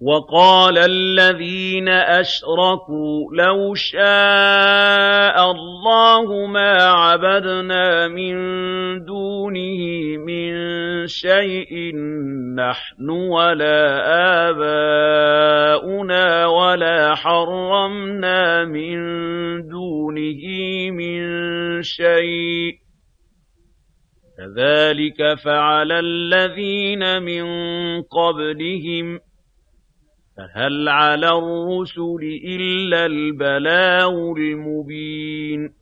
وَقَالَ الَّذِينَ أَشْرَكُوا لَوْ شَاءَ اللَّهُ مَا عَبَدْنَا مِن دُونِهِ مِن شَيْءٍ نَّحْنُ وَلَا آبَاؤُنَا وَلَا حَرَّمْنَا مِن دُونِهِ مِن شَيْءٍ ۚ. كَذَٰلِكَ فَعَلَ الَّذِينَ مِن قَبْلِهِمْ ۚ فَهَلْ عَلَى الرُّسُلِ إِلَّا الْبَلَاغُ الْمُبِينُ